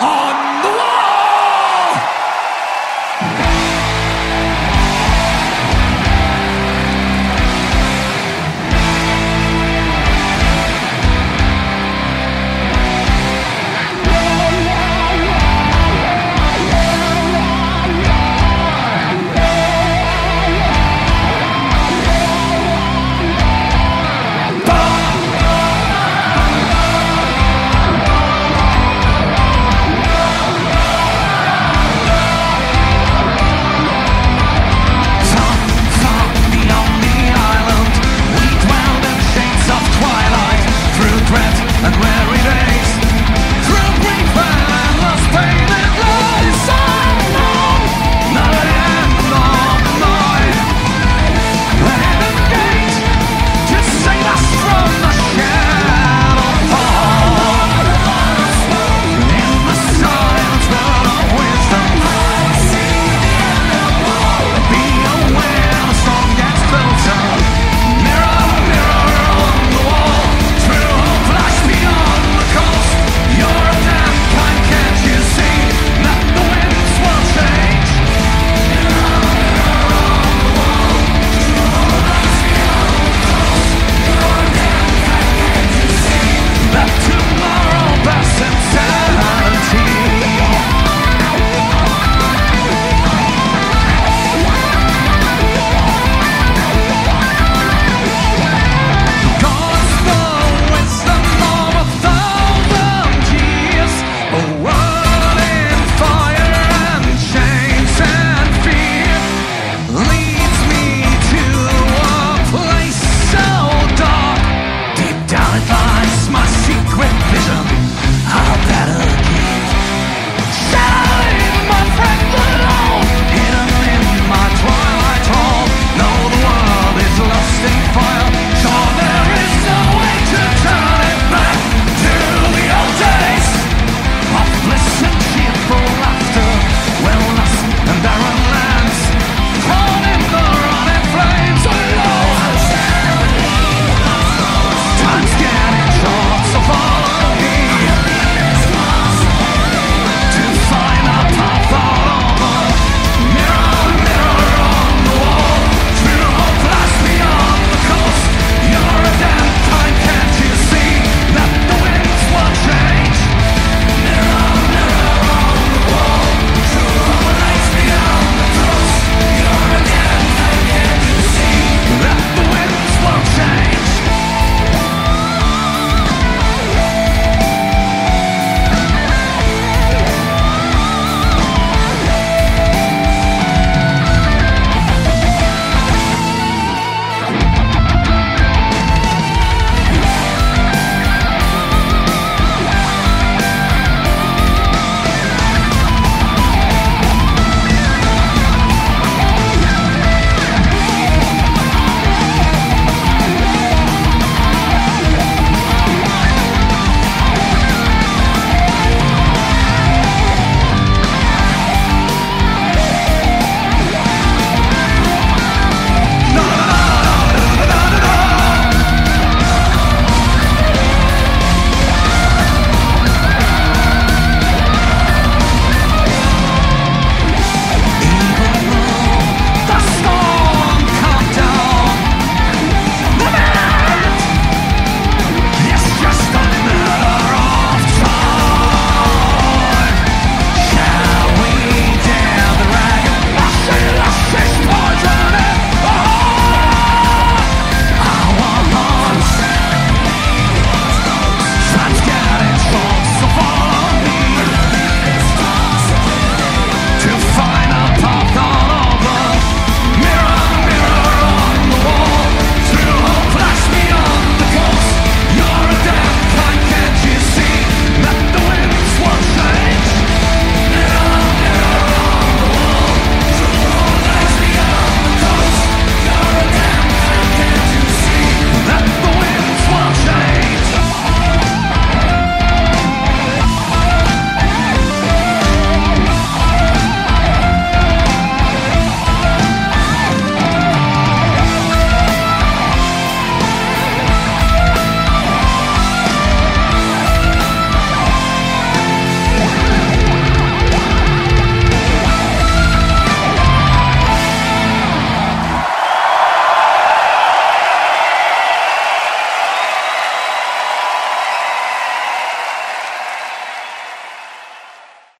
on